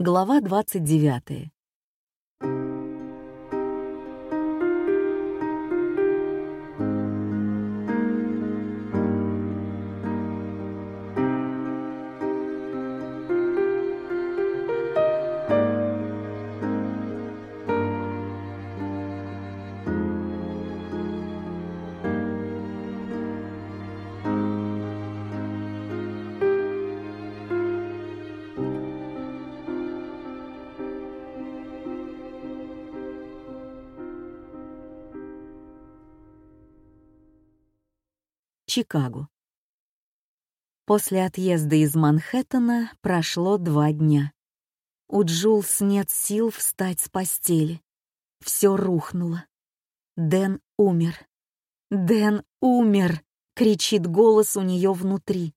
Глава 29. Чикаго. После отъезда из Манхэттена прошло два дня. У Джулс нет сил встать с постели. Все рухнуло. Дэн умер. Дэн умер! кричит голос у нее внутри.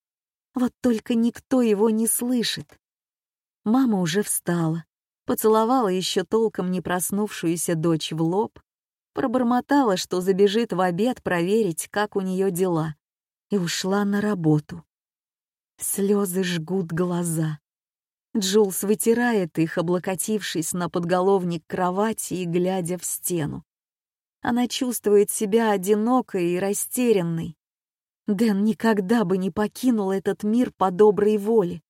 Вот только никто его не слышит. Мама уже встала, поцеловала еще толком не проснувшуюся дочь в лоб, пробормотала, что забежит в обед проверить, как у нее дела, и ушла на работу. Слезы жгут глаза. Джулс вытирает их, облокотившись на подголовник кровати и глядя в стену. Она чувствует себя одинокой и растерянной. Дэн никогда бы не покинул этот мир по доброй воле,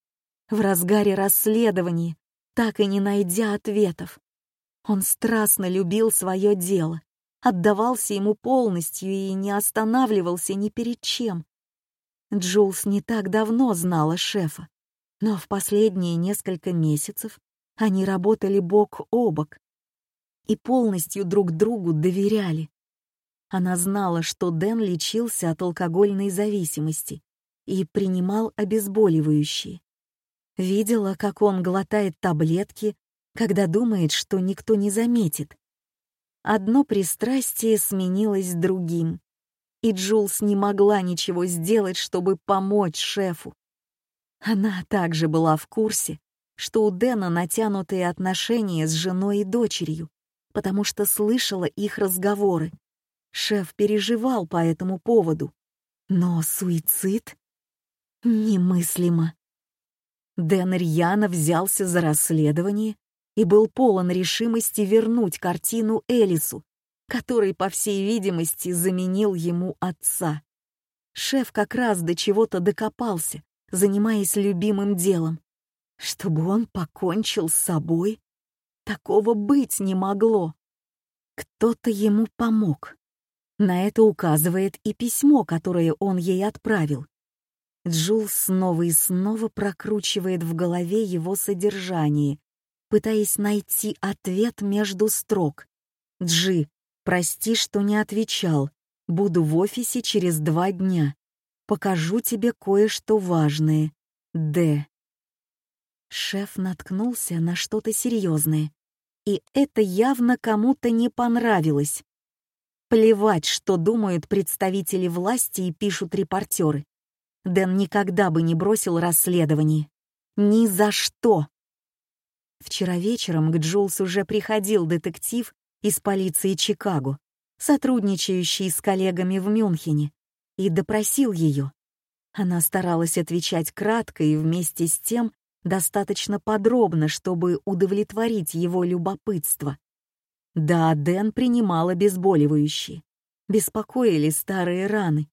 в разгаре расследования, так и не найдя ответов. Он страстно любил свое дело, отдавался ему полностью и не останавливался ни перед чем. Джулс не так давно знала шефа, но в последние несколько месяцев они работали бок о бок и полностью друг другу доверяли. Она знала, что Дэн лечился от алкогольной зависимости и принимал обезболивающие. Видела, как он глотает таблетки, когда думает, что никто не заметит. Одно пристрастие сменилось другим и Джулс не могла ничего сделать, чтобы помочь шефу. Она также была в курсе, что у Дэна натянутые отношения с женой и дочерью, потому что слышала их разговоры. Шеф переживал по этому поводу. Но суицид? Немыслимо. Дэн рьяно взялся за расследование и был полон решимости вернуть картину Элису, который, по всей видимости, заменил ему отца. Шеф как раз до чего-то докопался, занимаясь любимым делом. Чтобы он покончил с собой? Такого быть не могло. Кто-то ему помог. На это указывает и письмо, которое он ей отправил. Джул снова и снова прокручивает в голове его содержание, пытаясь найти ответ между строк. «Джи, Прости, что не отвечал. Буду в офисе через два дня. Покажу тебе кое-что важное. Д. Шеф наткнулся на что-то серьезное. И это явно кому-то не понравилось. Плевать, что думают представители власти и пишут репортеры. Дэн никогда бы не бросил расследование. Ни за что. Вчера вечером к Джулс уже приходил детектив из полиции Чикаго, сотрудничающий с коллегами в Мюнхене, и допросил ее. Она старалась отвечать кратко и вместе с тем достаточно подробно, чтобы удовлетворить его любопытство. Да, Дэн принимал обезболивающие. Беспокоили старые раны.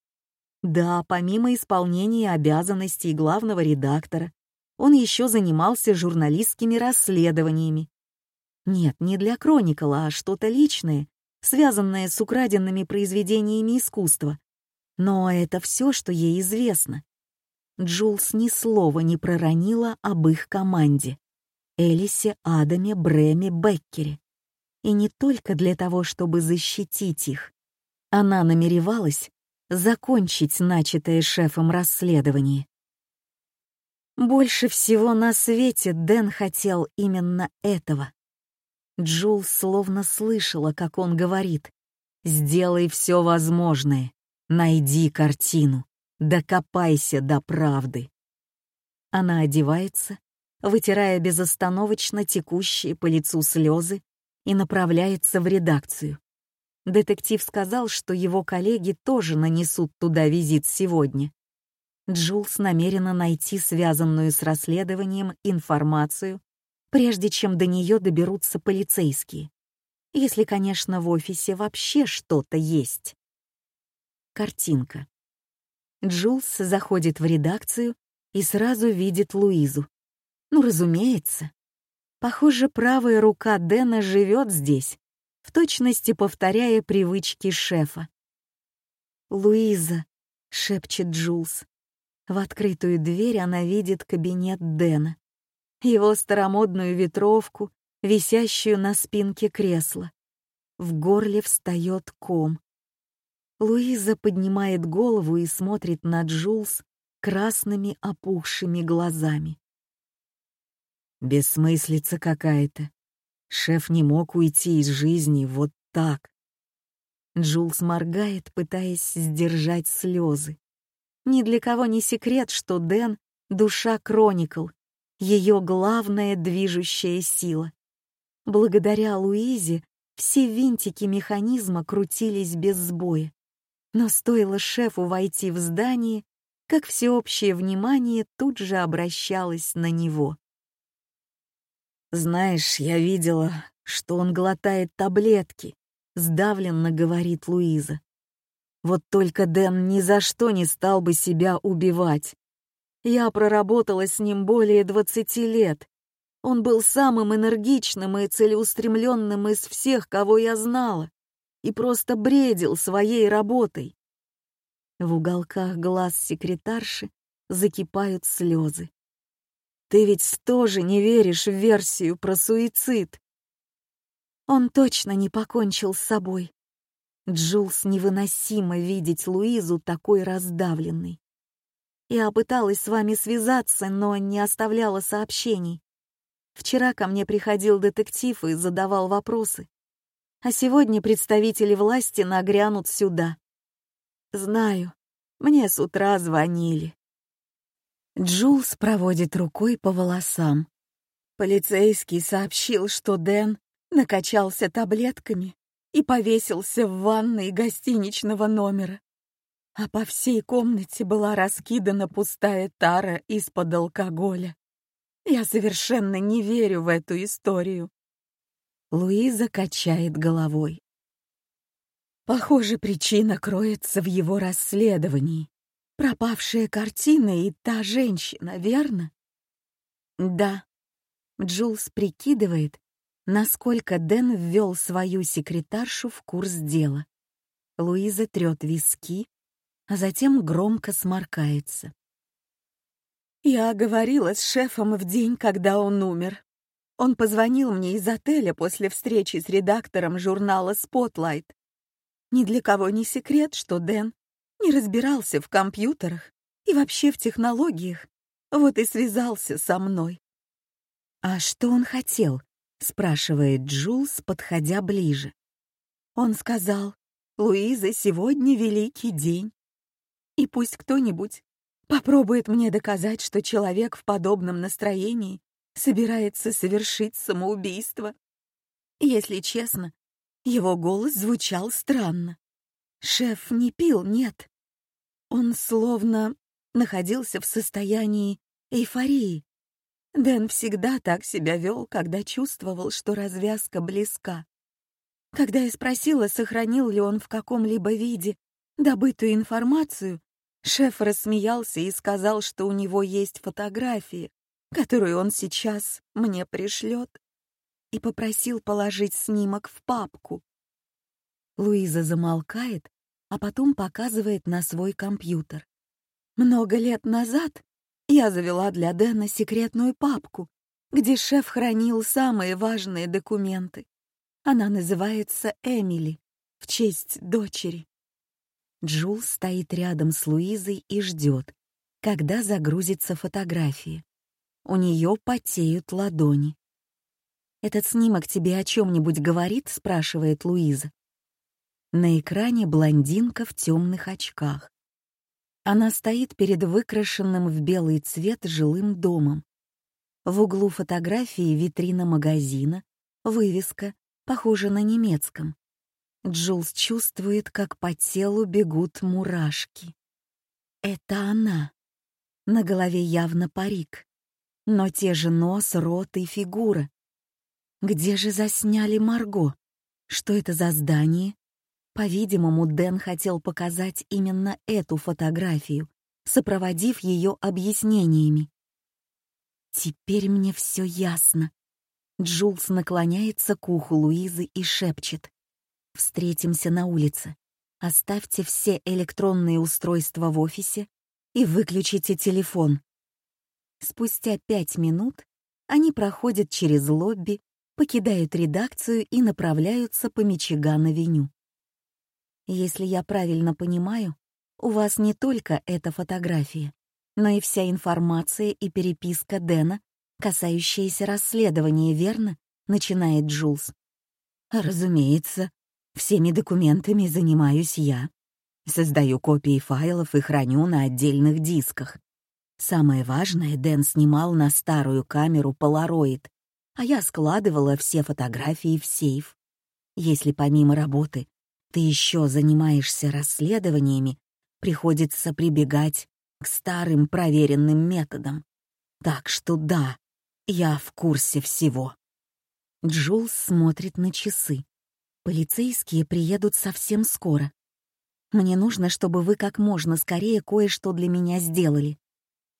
Да, помимо исполнения обязанностей главного редактора, он еще занимался журналистскими расследованиями нет, не для Кроникала, а что-то личное, связанное с украденными произведениями искусства. Но это все, что ей известно. Джулс ни слова не проронила об их команде. Элисе, Адаме, Бреме, Беккере. И не только для того, чтобы защитить их. Она намеревалась закончить начатое шефом расследование. Больше всего на свете Дэн хотел именно этого. Джул словно слышала, как он говорит. «Сделай все возможное. Найди картину. Докопайся до правды». Она одевается, вытирая безостановочно текущие по лицу слезы, и направляется в редакцию. Детектив сказал, что его коллеги тоже нанесут туда визит сегодня. Джулс намерена найти связанную с расследованием информацию прежде чем до нее доберутся полицейские. Если, конечно, в офисе вообще что-то есть. Картинка. Джулс заходит в редакцию и сразу видит Луизу. Ну, разумеется. Похоже, правая рука Дэна живет здесь, в точности повторяя привычки шефа. «Луиза», — шепчет Джулс. В открытую дверь она видит кабинет Дэна. Его старомодную ветровку, висящую на спинке кресла. В горле встает ком. Луиза поднимает голову и смотрит на Джулс красными опухшими глазами. Бессмыслица какая-то. Шеф не мог уйти из жизни вот так. Джулс моргает, пытаясь сдержать слезы. Ни для кого не секрет, что Дэн — душа Кроникл, ее главная движущая сила. Благодаря Луизе все винтики механизма крутились без сбоя. Но стоило шефу войти в здание, как всеобщее внимание тут же обращалось на него. «Знаешь, я видела, что он глотает таблетки», — сдавленно говорит Луиза. «Вот только Дэн ни за что не стал бы себя убивать. Я проработала с ним более двадцати лет. Он был самым энергичным и целеустремленным из всех, кого я знала, и просто бредил своей работой. В уголках глаз секретарши закипают слезы. Ты ведь тоже не веришь в версию про суицид. Он точно не покончил с собой. Джулс невыносимо видеть Луизу такой раздавленной. Я пыталась с вами связаться, но не оставляла сообщений. Вчера ко мне приходил детектив и задавал вопросы. А сегодня представители власти нагрянут сюда. Знаю, мне с утра звонили. Джулс проводит рукой по волосам. Полицейский сообщил, что Дэн накачался таблетками и повесился в ванной гостиничного номера а по всей комнате была раскидана пустая тара из-под алкоголя. Я совершенно не верю в эту историю. Луиза качает головой. Похоже, причина кроется в его расследовании. Пропавшая картина и та женщина, верно? Да. Джулс прикидывает, насколько Дэн ввел свою секретаршу в курс дела. Луиза трет виски, а затем громко сморкается. Я говорила с шефом в день, когда он умер. Он позвонил мне из отеля после встречи с редактором журнала Spotlight. Ни для кого не секрет, что Дэн не разбирался в компьютерах и вообще в технологиях, вот и связался со мной. «А что он хотел?» — спрашивает Джулс, подходя ближе. Он сказал, «Луиза, сегодня великий день. И пусть кто-нибудь попробует мне доказать, что человек в подобном настроении собирается совершить самоубийство. Если честно, его голос звучал странно. Шеф не пил, нет. Он словно находился в состоянии эйфории. Дэн всегда так себя вел, когда чувствовал, что развязка близка. Когда я спросила, сохранил ли он в каком-либо виде добытую информацию, Шеф рассмеялся и сказал, что у него есть фотографии, которую он сейчас мне пришлет, и попросил положить снимок в папку. Луиза замолкает, а потом показывает на свой компьютер. Много лет назад я завела для Дэна секретную папку, где шеф хранил самые важные документы. Она называется Эмили, в честь дочери. Джул стоит рядом с Луизой и ждет, когда загрузится фотографии. У нее потеют ладони. «Этот снимок тебе о чем-нибудь говорит?» — спрашивает Луиза. На экране блондинка в темных очках. Она стоит перед выкрашенным в белый цвет жилым домом. В углу фотографии витрина магазина, вывеска, похожа на немецком. Джулс чувствует, как по телу бегут мурашки. Это она. На голове явно парик. Но те же нос, рот и фигура. Где же засняли Марго? Что это за здание? По-видимому, Дэн хотел показать именно эту фотографию, сопроводив ее объяснениями. Теперь мне все ясно. Джулс наклоняется к уху Луизы и шепчет. «Встретимся на улице. Оставьте все электронные устройства в офисе и выключите телефон». Спустя пять минут они проходят через лобби, покидают редакцию и направляются по Мичиган-авеню. Если я правильно понимаю, у вас не только эта фотография, но и вся информация и переписка Дэна, касающаяся расследования, верно? Начинает Джулс. Разумеется, всеми документами занимаюсь я. Создаю копии файлов и храню на отдельных дисках. Самое важное Дэн снимал на старую камеру Polaroid, а я складывала все фотографии в сейф. Если помимо работы ты еще занимаешься расследованиями, приходится прибегать к старым проверенным методам. Так что да, я в курсе всего. Джулс смотрит на часы. Полицейские приедут совсем скоро. Мне нужно, чтобы вы как можно скорее кое-что для меня сделали.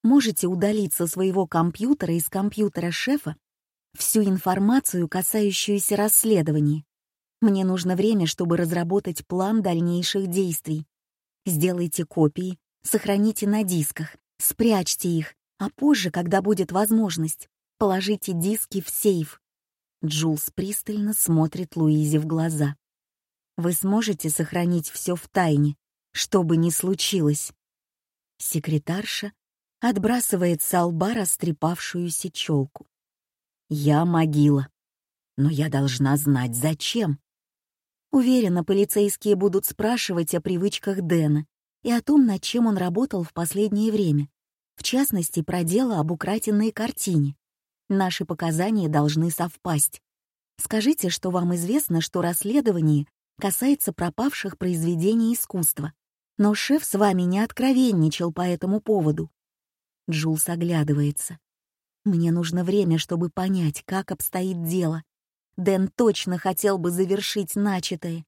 Можете удалить со своего компьютера из компьютера шефа всю информацию, касающуюся расследований. Мне нужно время, чтобы разработать план дальнейших действий. Сделайте копии, сохраните на дисках, спрячьте их, а позже, когда будет возможность, положите диски в сейф. Джулс пристально смотрит Луизе в глаза. Вы сможете сохранить все в тайне, что бы ни случилось. Секретарша отбрасывает с лба растрепавшуюся челку. Я могила. Но я должна знать, зачем. Уверена, полицейские будут спрашивать о привычках Дэна и о том, над чем он работал в последнее время. В частности, про дело об украденной картине. Наши показания должны совпасть. Скажите, что вам известно, что расследование касается пропавших произведений искусства. Но шеф с вами не откровенничал по этому поводу. Джулс оглядывается. Мне нужно время, чтобы понять, как обстоит дело. Дэн точно хотел бы завершить начатое.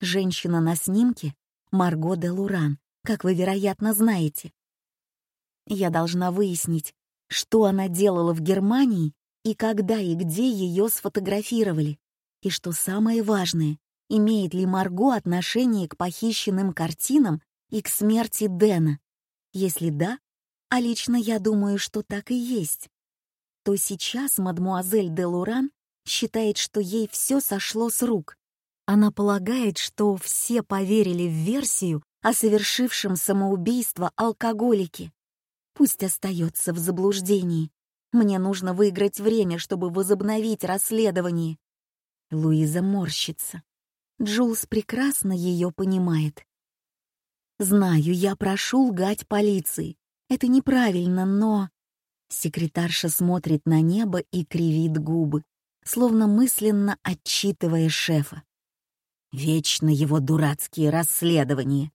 Женщина на снимке — Марго де Луран, как вы, вероятно, знаете. Я должна выяснить, что она делала в Германии и когда и где ее сфотографировали. И что самое важное, имеет ли Марго отношение к похищенным картинам и к смерти Дэна. Если да, а лично я думаю, что так и есть, то сейчас мадмуазель де Луран считает, что ей все сошло с рук. Она полагает, что все поверили в версию о совершившем самоубийство алкоголике. Пусть остается в заблуждении. Мне нужно выиграть время, чтобы возобновить расследование. Луиза морщится. Джулс прекрасно ее понимает. Знаю, я прошу лгать полиции. Это неправильно, но... Секретарша смотрит на небо и кривит губы словно мысленно отчитывая шефа. Вечно его дурацкие расследования.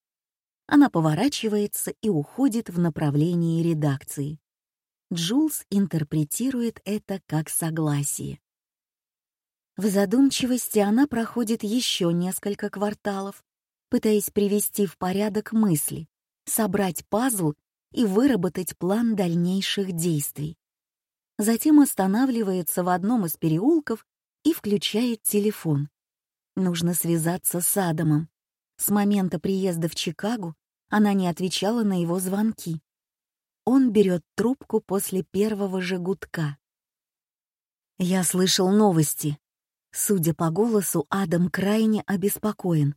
Она поворачивается и уходит в направлении редакции. Джулс интерпретирует это как согласие. В задумчивости она проходит еще несколько кварталов, пытаясь привести в порядок мысли, собрать пазл и выработать план дальнейших действий затем останавливается в одном из переулков и включает телефон. Нужно связаться с Адамом. С момента приезда в Чикаго она не отвечала на его звонки. Он берет трубку после первого же гудка. «Я слышал новости». Судя по голосу, Адам крайне обеспокоен.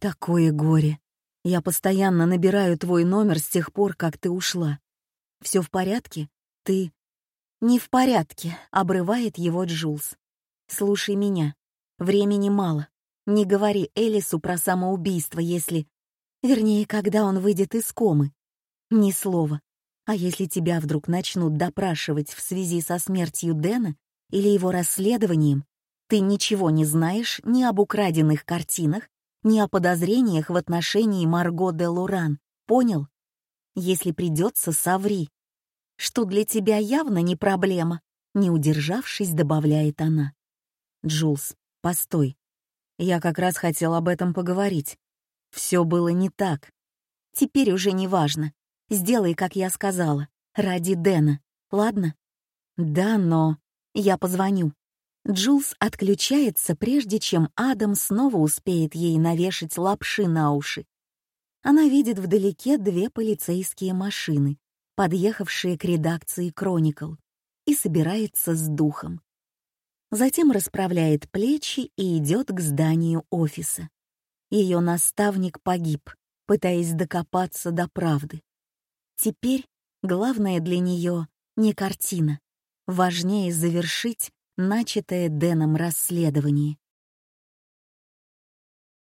«Такое горе. Я постоянно набираю твой номер с тех пор, как ты ушла. Все в порядке? Ты «Не в порядке», — обрывает его Джулс. «Слушай меня. Времени мало. Не говори Элису про самоубийство, если... Вернее, когда он выйдет из комы. Ни слова. А если тебя вдруг начнут допрашивать в связи со смертью Дэна или его расследованием, ты ничего не знаешь ни об украденных картинах, ни о подозрениях в отношении Марго де Луран. Понял? Если придется, соври. что для тебя явно не проблема», не удержавшись, добавляет она. «Джулс, постой. Я как раз хотел об этом поговорить. Все было не так. Теперь уже не важно. Сделай, как я сказала, ради Дэна, ладно? Да, но... Я позвоню. Джулс отключается, прежде чем Адам снова успеет ей навешать лапши на уши. Она видит вдалеке две полицейские машины, подъехавшие к редакции «Кроникл», и собирается с духом. Затем расправляет плечи и идет к зданию офиса. Ее наставник погиб, пытаясь докопаться до правды. Теперь главное для нее не картина. Важнее завершить начатое Дэном расследование.